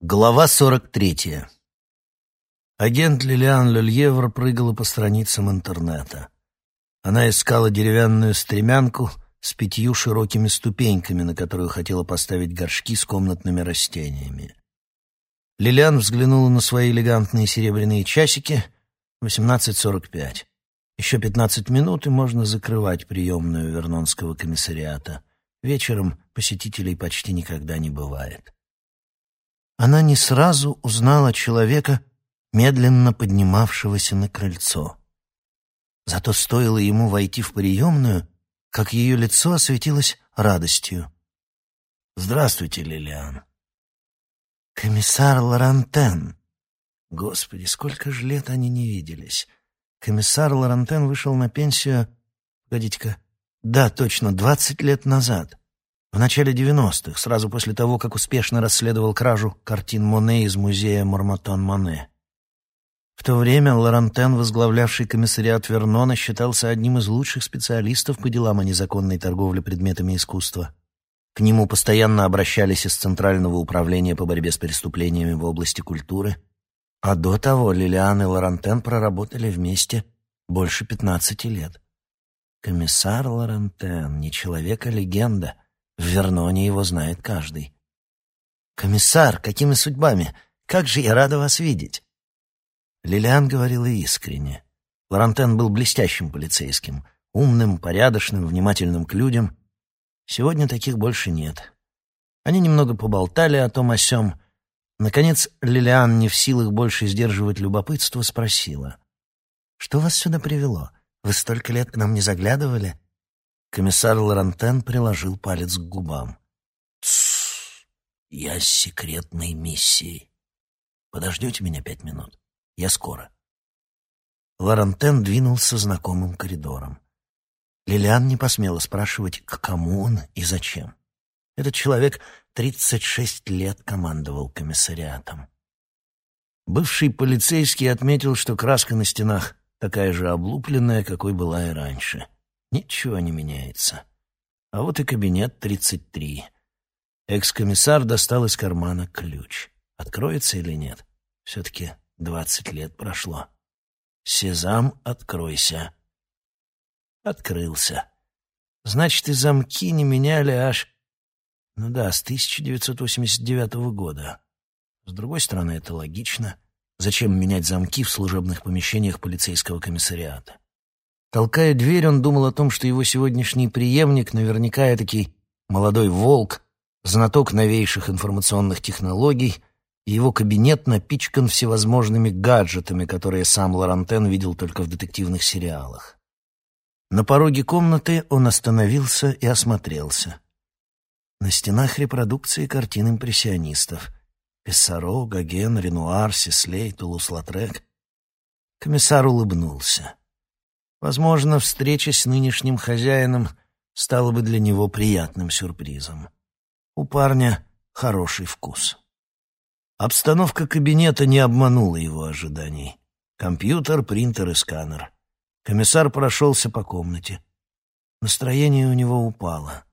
Глава 43. Агент Лилиан Люльевр прыгала по страницам интернета. Она искала деревянную стремянку с пятью широкими ступеньками, на которую хотела поставить горшки с комнатными растениями. Лилиан взглянула на свои элегантные серебряные часики. 18.45. Еще 15 минут, и можно закрывать приемную Вернонского комиссариата. Вечером посетителей почти никогда не бывает она не сразу узнала человека, медленно поднимавшегося на крыльцо. Зато стоило ему войти в приемную, как ее лицо осветилось радостью. «Здравствуйте, Лилиан». «Комиссар Лорантен». Господи, сколько же лет они не виделись. Комиссар Лорантен вышел на пенсию... Погодите-ка. Да, точно, двадцать лет назад. В начале 90-х, сразу после того, как успешно расследовал кражу картин Моне из музея Марматон-Моне. В то время Лорантен, возглавлявший комиссариат Вернона, считался одним из лучших специалистов по делам о незаконной торговле предметами искусства. К нему постоянно обращались из Центрального управления по борьбе с преступлениями в области культуры, а до того Лилиан и Лорантен проработали вместе больше 15 лет. Комиссар Лорантен не человек, а легенда — в Верноне его знает каждый. «Комиссар, какими судьбами? Как же я рада вас видеть!» Лилиан говорила искренне. Лорантен был блестящим полицейским, умным, порядочным, внимательным к людям. Сегодня таких больше нет. Они немного поболтали о том о сём. Наконец, Лилиан, не в силах больше сдерживать любопытство, спросила. «Что вас сюда привело? Вы столько лет к нам не заглядывали?» Комиссар Лорантен приложил палец к губам. «Тссс, я с секретной миссией. Подождете меня пять минут? Я скоро». Лорантен двинулся знакомым коридором. Лилиан не посмела спрашивать, к кому он и зачем. Этот человек 36 лет командовал комиссариатом. Бывший полицейский отметил, что краска на стенах такая же облупленная, какой была и раньше — Ничего не меняется. А вот и кабинет 33. Экс-комиссар достал из кармана ключ. Откроется или нет? Все-таки двадцать лет прошло. «Сезам, откройся». Открылся. Значит, и замки не меняли аж... Ну да, с 1989 года. С другой стороны, это логично. Зачем менять замки в служебных помещениях полицейского комиссариата? Толкая дверь, он думал о том, что его сегодняшний преемник наверняка этакий молодой волк, знаток новейших информационных технологий, и его кабинет напичкан всевозможными гаджетами, которые сам Лорантен видел только в детективных сериалах. На пороге комнаты он остановился и осмотрелся. На стенах репродукции картин импрессионистов. Писсаро, Гоген, Ренуар, Сислей, Тулус-Латрек. Комиссар улыбнулся. Возможно, встреча с нынешним хозяином стала бы для него приятным сюрпризом. У парня хороший вкус. Обстановка кабинета не обманула его ожиданий. Компьютер, принтер и сканер. Комиссар прошелся по комнате. Настроение у него упало.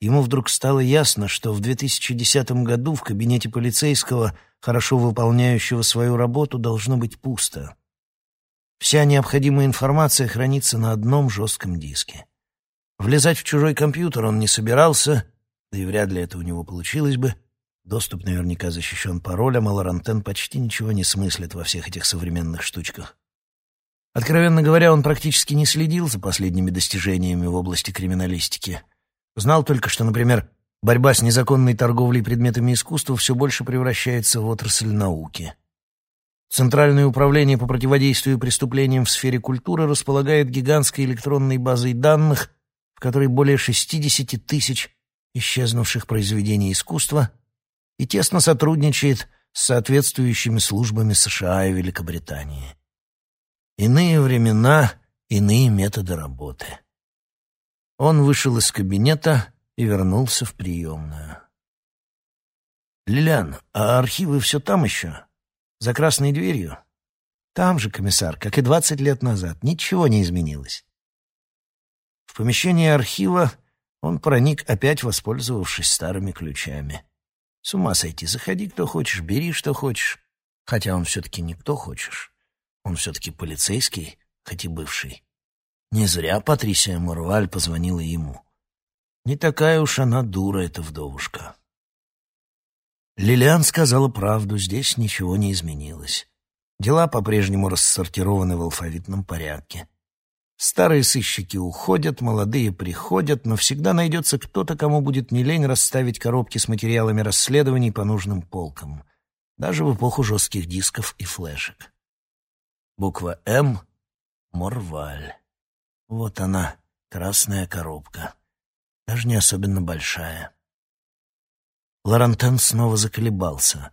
Ему вдруг стало ясно, что в 2010 году в кабинете полицейского, хорошо выполняющего свою работу, должно быть пусто. Вся необходимая информация хранится на одном жестком диске. Влезать в чужой компьютер он не собирался, да и вряд ли это у него получилось бы. Доступ наверняка защищен паролем, а Лорантен почти ничего не смыслит во всех этих современных штучках. Откровенно говоря, он практически не следил за последними достижениями в области криминалистики. Знал только, что, например, борьба с незаконной торговлей предметами искусства все больше превращается в отрасль науки — Центральное управление по противодействию преступлениям в сфере культуры располагает гигантской электронной базой данных, в которой более 60 тысяч исчезнувших произведений искусства и тесно сотрудничает с соответствующими службами США и Великобритании. Иные времена, иные методы работы. Он вышел из кабинета и вернулся в приемную. «Лилиан, а архивы все там еще?» За красной дверью? Там же, комиссар, как и двадцать лет назад. Ничего не изменилось. В помещении архива он проник, опять воспользовавшись старыми ключами. С ума сойти, заходи кто хочешь, бери что хочешь. Хотя он все-таки не кто хочешь. Он все-таки полицейский, хоть и бывший. Не зря Патрисия Мурваль позвонила ему. Не такая уж она дура, эта вдовушка. Лилиан сказала правду, здесь ничего не изменилось. Дела по-прежнему рассортированы в алфавитном порядке. Старые сыщики уходят, молодые приходят, но всегда найдется кто-то, кому будет не лень расставить коробки с материалами расследований по нужным полкам, даже в эпоху жестких дисков и флешек. Буква «М» — Морваль. Вот она, красная коробка. Даже не особенно большая. Лорантен снова заколебался.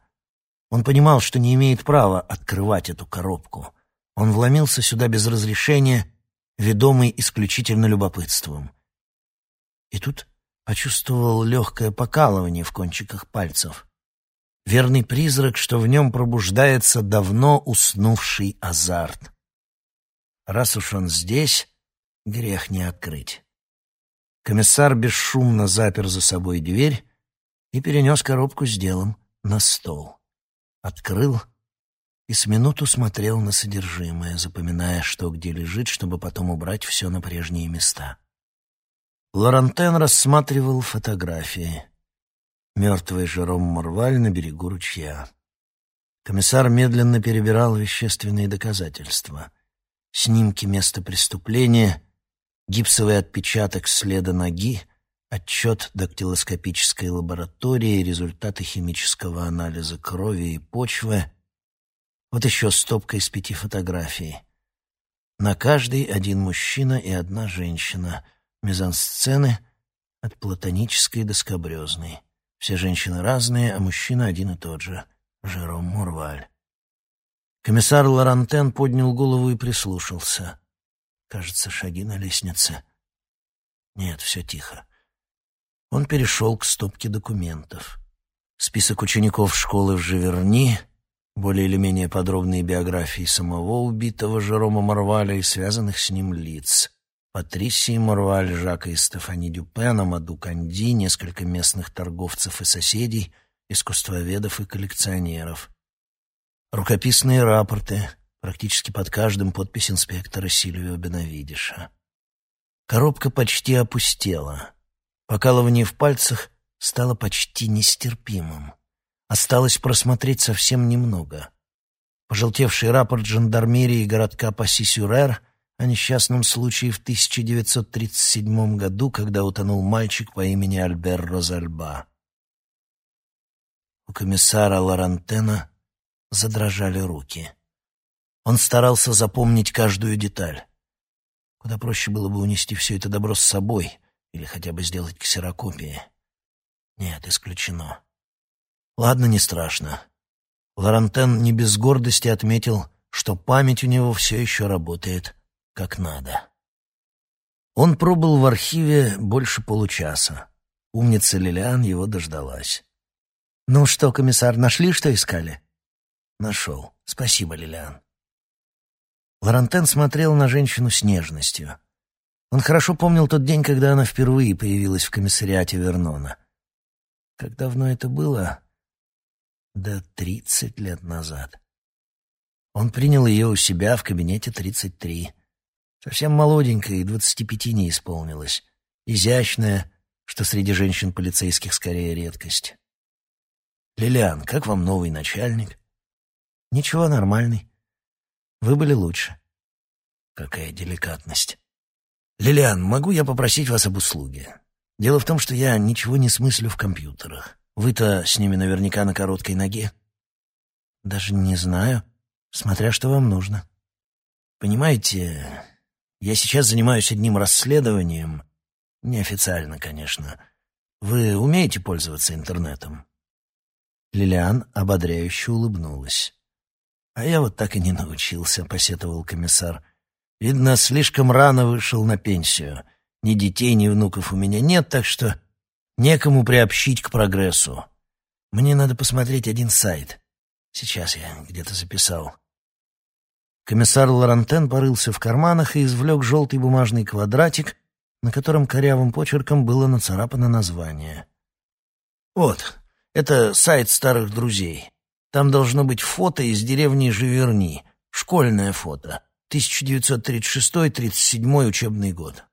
Он понимал, что не имеет права открывать эту коробку. Он вломился сюда без разрешения, ведомый исключительно любопытством. И тут почувствовал легкое покалывание в кончиках пальцев. Верный призрак, что в нем пробуждается давно уснувший азарт. Раз уж он здесь, грех не открыть. Комиссар бесшумно запер за собой дверь и перенес коробку с делом на стол. Открыл и с минуту смотрел на содержимое, запоминая, что где лежит, чтобы потом убрать все на прежние места. Лорантен рассматривал фотографии. Мертвый Жером Морваль на берегу ручья. Комиссар медленно перебирал вещественные доказательства. Снимки места преступления, гипсовый отпечаток следа ноги — Отчет дактилоскопической лаборатории, результаты химического анализа крови и почвы. Вот еще стопка из пяти фотографий. На каждой один мужчина и одна женщина. Мизансцены от платонической до скобрезной. Все женщины разные, а мужчина один и тот же — Жером Мурваль. Комиссар Лорантен поднял голову и прислушался. Кажется, шаги на лестнице. Нет, все тихо. Он перешел к стопке документов. Список учеников школы в Живерни, более или менее подробные биографии самого убитого Жерома Марваля и связанных с ним лиц. Патрисии Марваль, Жака и Стефани Дюпена, Маду Канди, несколько местных торговцев и соседей, искусствоведов и коллекционеров. Рукописные рапорты, практически под каждым подпись инспектора Сильвио Бенавидиша. Коробка почти опустела. Покалывание в пальцах стало почти нестерпимым. Осталось просмотреть совсем немного. Пожелтевший рапорт жандармерии городка Пассисюрер о несчастном случае в 1937 году, когда утонул мальчик по имени Альбер Розальба. У комиссара Лорантена задрожали руки. Он старался запомнить каждую деталь. Куда проще было бы унести все это добро с собой — или хотя бы сделать ксерокопии. Нет, исключено. Ладно, не страшно. Лорантен не без гордости отметил, что память у него все еще работает как надо. Он пробыл в архиве больше получаса. Умница Лилиан его дождалась. «Ну что, комиссар, нашли, что искали?» «Нашел. Спасибо, Лилиан». Лорантен смотрел на женщину с нежностью. Он хорошо помнил тот день, когда она впервые появилась в комиссариате Вернона. Как давно это было? Да тридцать лет назад. Он принял ее у себя в кабинете тридцать три. Совсем молоденькая и двадцати пяти не исполнилась. Изящная, что среди женщин полицейских скорее редкость. «Лилиан, как вам новый начальник?» «Ничего, нормальный. Вы были лучше». «Какая деликатность». «Лилиан, могу я попросить вас об услуге? Дело в том, что я ничего не смыслю в компьютерах. Вы-то с ними наверняка на короткой ноге». «Даже не знаю, смотря что вам нужно». «Понимаете, я сейчас занимаюсь одним расследованием. Неофициально, конечно. Вы умеете пользоваться интернетом?» Лилиан ободряюще улыбнулась. «А я вот так и не научился», — посетовал комиссар. Видно, слишком рано вышел на пенсию. Ни детей, ни внуков у меня нет, так что некому приобщить к прогрессу. Мне надо посмотреть один сайт. Сейчас я где-то записал. Комиссар Лорантен порылся в карманах и извлек желтый бумажный квадратик, на котором корявым почерком было нацарапано название. «Вот, Это сайт старых друзей. Там должно быть фото из деревни Живерни, школьное фото, 1936-37 учебный год.